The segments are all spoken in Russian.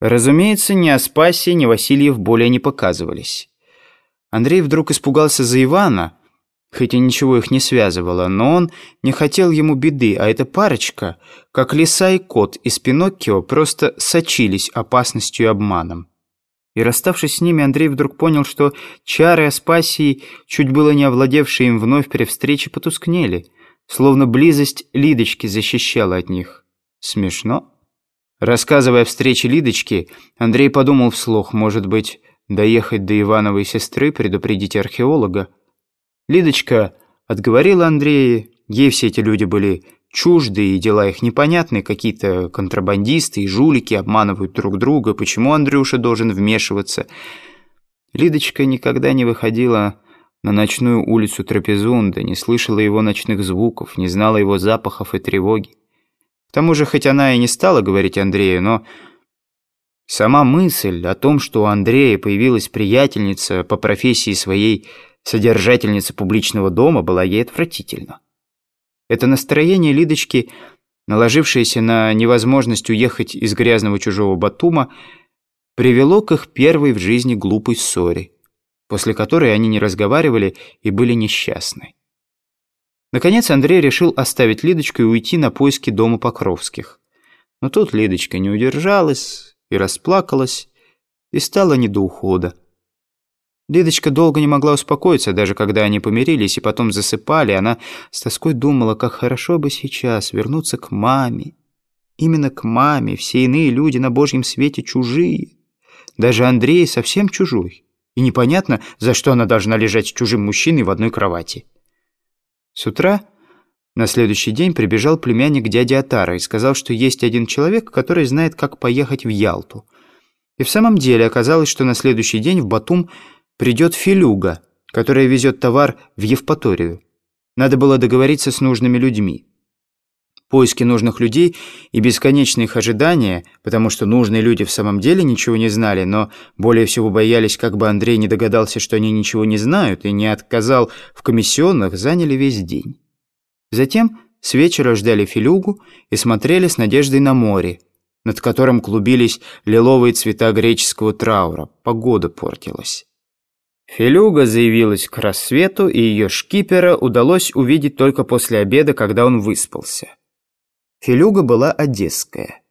Разумеется, ни Аспасия, ни Васильев более не показывались. Андрей вдруг испугался за Ивана, хоть и ничего их не связывало, но он не хотел ему беды, а эта парочка, как лиса и кот из Пиноккио, просто сочились опасностью и обманом. И расставшись с ними, Андрей вдруг понял, что чары Аспасии, чуть было не овладевшие им вновь при встрече, потускнели, словно близость Лидочки защищала от них. Смешно? Рассказывая о встрече Лидочки, Андрей подумал вслух, может быть, доехать до Ивановой сестры, предупредить археолога. Лидочка отговорила Андрея, ей все эти люди были чужды и дела их непонятны, какие-то контрабандисты и жулики обманывают друг друга, почему Андрюша должен вмешиваться. Лидочка никогда не выходила на ночную улицу Трапезунда, не слышала его ночных звуков, не знала его запахов и тревоги. К тому же, хоть она и не стала говорить Андрею, но сама мысль о том, что у Андрея появилась приятельница по профессии своей содержательницы публичного дома, была ей отвратительна. Это настроение Лидочки, наложившееся на невозможность уехать из грязного чужого Батума, привело к их первой в жизни глупой ссоре, после которой они не разговаривали и были несчастны. Наконец Андрей решил оставить Лидочку и уйти на поиски дома Покровских. Но тут Лидочка не удержалась и расплакалась, и стала не до ухода. Лидочка долго не могла успокоиться, даже когда они помирились и потом засыпали. Она с тоской думала, как хорошо бы сейчас вернуться к маме. Именно к маме. Все иные люди на Божьем свете чужие. Даже Андрей совсем чужой. И непонятно, за что она должна лежать с чужим мужчиной в одной кровати. С утра на следующий день прибежал племянник дяди Атара и сказал, что есть один человек, который знает, как поехать в Ялту. И в самом деле оказалось, что на следующий день в Батум придет Филюга, которая везет товар в Евпаторию. Надо было договориться с нужными людьми. Поиски нужных людей и бесконечные их ожидания, потому что нужные люди в самом деле ничего не знали, но более всего боялись, как бы Андрей не догадался, что они ничего не знают, и не отказал в комиссионных, заняли весь день. Затем с вечера ждали Филюгу и смотрели с надеждой на море, над которым клубились лиловые цвета греческого траура. Погода портилась. Филюга заявилась к рассвету, и ее шкипера удалось увидеть только после обеда, когда он выспался. Филюга была одесская.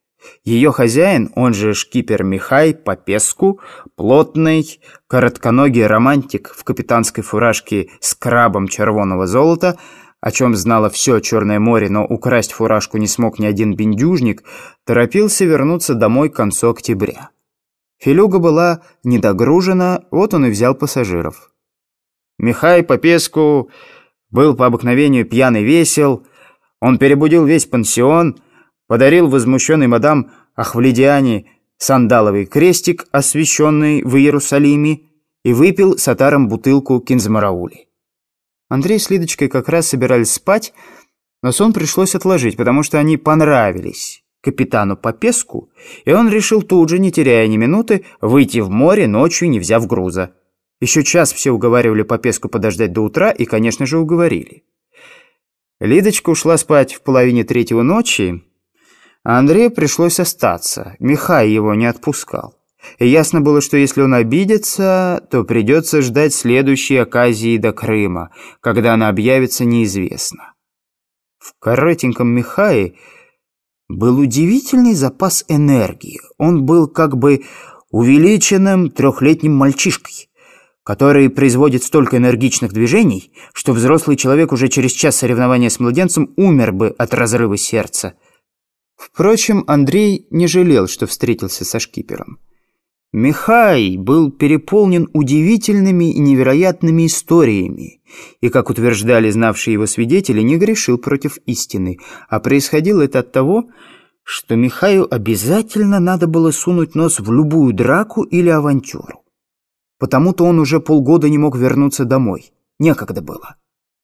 Ее хозяин, он же шкипер Михай Попеску, плотный, коротконогий романтик в капитанской фуражке с крабом червоного золота, о чем знало все Черное море, но украсть фуражку не смог ни один бендюжник, торопился вернуться домой к концу октября. Филюга была недогружена, вот он и взял пассажиров. Михай Попеску был по обыкновению пьяный весел, он перебудил весь пансион, подарил возмущенной мадам Ахвледиане сандаловый крестик, освященный в Иерусалиме, и выпил с атаром бутылку кинзмараули. Андрей с Лидочкой как раз собирались спать, но сон пришлось отложить, потому что они понравились капитану Попеску, и он решил тут же, не теряя ни минуты, выйти в море ночью, не взяв груза. Еще час все уговаривали Попеску подождать до утра, и, конечно же, уговорили. Лидочка ушла спать в половине третьего ночи, а Андрею пришлось остаться. Михай его не отпускал. И ясно было, что если он обидится, то придется ждать следующей оказии до Крыма, когда она объявится неизвестно. В коротеньком Михае был удивительный запас энергии. Он был как бы увеличенным трехлетним мальчишкой который производит столько энергичных движений, что взрослый человек уже через час соревнования с младенцем умер бы от разрыва сердца. Впрочем, Андрей не жалел, что встретился со шкипером. Михай был переполнен удивительными и невероятными историями, и, как утверждали знавшие его свидетели, не грешил против истины, а происходило это от того, что Михаю обязательно надо было сунуть нос в любую драку или авантюру. Потому-то он уже полгода не мог вернуться домой. Некогда было.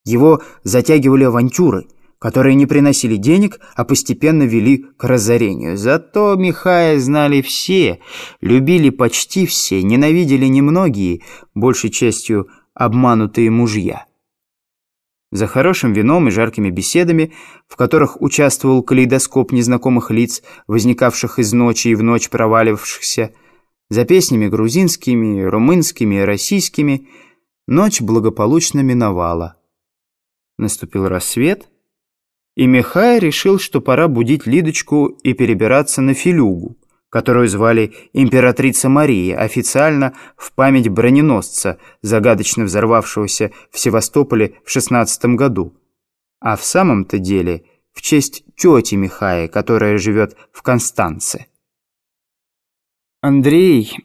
Его затягивали авантюры, которые не приносили денег, а постепенно вели к разорению. Зато Михая знали все, любили почти все, ненавидели немногие, большей частью обманутые мужья. За хорошим вином и жаркими беседами, в которых участвовал калейдоскоп незнакомых лиц, возникавших из ночи и в ночь проваливавшихся, за песнями грузинскими, румынскими и российскими, ночь благополучно миновала. Наступил рассвет, и Михай решил, что пора будить Лидочку и перебираться на Филюгу, которую звали императрица Мария, официально в память броненосца, загадочно взорвавшегося в Севастополе в 16 году, а в самом-то деле в честь тети Михая, которая живет в Констанце. Андрей,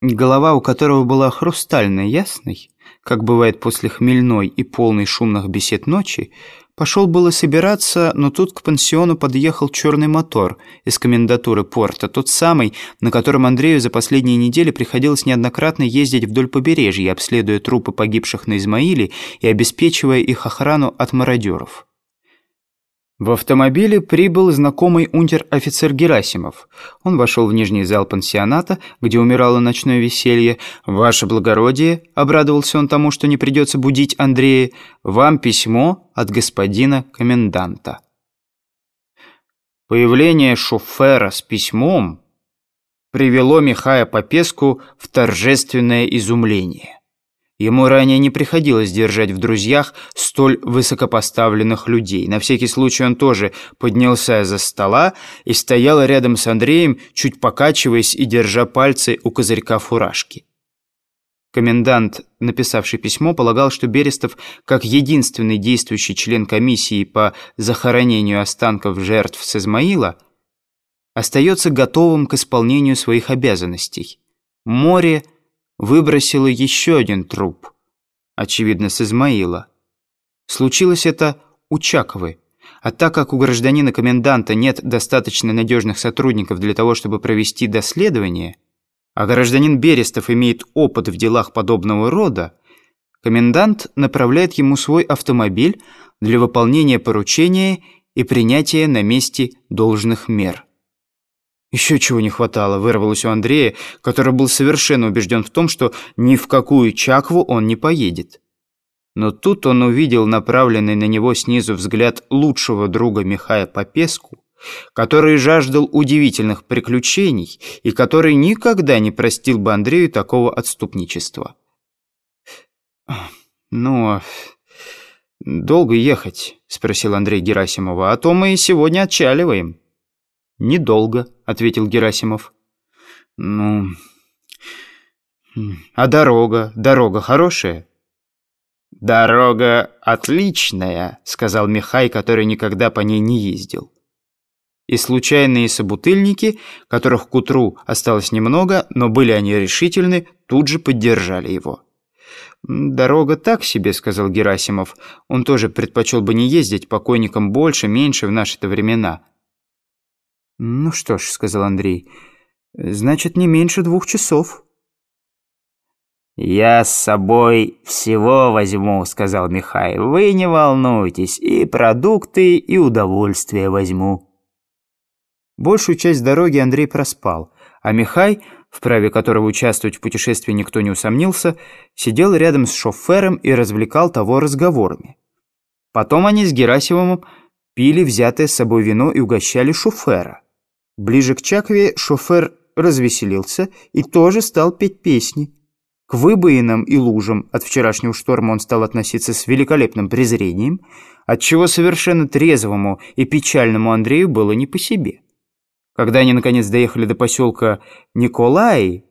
голова у которого была хрустальной ясной, как бывает после хмельной и полной шумных бесед ночи, Пошел было собираться, но тут к пансиону подъехал черный мотор из комендатуры порта, тот самый, на котором Андрею за последние недели приходилось неоднократно ездить вдоль побережья, обследуя трупы погибших на Измаиле и обеспечивая их охрану от мародеров. В автомобиле прибыл знакомый унтер-офицер Герасимов. Он вошел в нижний зал пансионата, где умирало ночное веселье. «Ваше благородие», — обрадовался он тому, что не придется будить Андрея, «вам письмо от господина коменданта». Появление шофера с письмом привело Михая Попеску в торжественное изумление. Ему ранее не приходилось держать в друзьях столь высокопоставленных людей. На всякий случай он тоже поднялся из-за стола и стоял рядом с Андреем, чуть покачиваясь и держа пальцы у козырька фуражки. Комендант, написавший письмо, полагал, что Берестов, как единственный действующий член комиссии по захоронению останков жертв с Измаила, остается готовым к исполнению своих обязанностей. Море выбросило еще один труп, очевидно, с Измаила. Случилось это у Чаковой, а так как у гражданина-коменданта нет достаточно надежных сотрудников для того, чтобы провести доследование, а гражданин Берестов имеет опыт в делах подобного рода, комендант направляет ему свой автомобиль для выполнения поручения и принятия на месте должных мер. Еще чего не хватало, вырвалось у Андрея, который был совершенно убежден в том, что ни в какую Чакву он не поедет. Но тут он увидел направленный на него снизу взгляд лучшего друга Михая Попеску, который жаждал удивительных приключений и который никогда не простил бы Андрею такого отступничества. «Ну, долго ехать?» — спросил Андрей Герасимова. «А то мы сегодня отчаливаем». «Недолго», — ответил Герасимов. «Ну... А дорога? Дорога хорошая?» «Дорога отличная», — сказал Михай, который никогда по ней не ездил. И случайные собутыльники, которых к утру осталось немного, но были они решительны, тут же поддержали его. «Дорога так себе», — сказал Герасимов. «Он тоже предпочел бы не ездить, покойникам больше, меньше в наши-то времена». «Ну что ж», — сказал Андрей, — «значит, не меньше двух часов». «Я с собой всего возьму», — сказал Михай. «Вы не волнуйтесь, и продукты, и удовольствие возьму». Большую часть дороги Андрей проспал, а Михай, в праве которого участвовать в путешествии никто не усомнился, сидел рядом с шофером и развлекал того разговорами. Потом они с Герасимовым пили взятое с собой вино и угощали шофера. Ближе к Чакове шофер развеселился и тоже стал петь песни. К выбоинам и лужам от вчерашнего шторма он стал относиться с великолепным презрением, отчего совершенно трезвому и печальному Андрею было не по себе. Когда они наконец доехали до поселка Николай,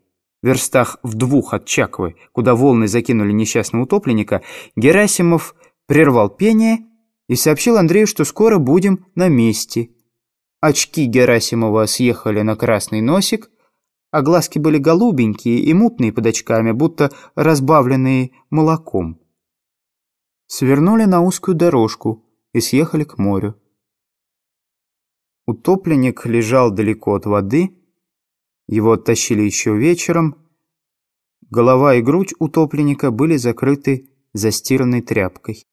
в верстах в двух от Чаковы, куда волны закинули несчастного утопленника, Герасимов прервал пение и сообщил Андрею, что скоро будем на месте – Очки Герасимова съехали на красный носик, а глазки были голубенькие и мутные под очками, будто разбавленные молоком. Свернули на узкую дорожку и съехали к морю. Утопленник лежал далеко от воды, его оттащили еще вечером. Голова и грудь утопленника были закрыты застиранной тряпкой.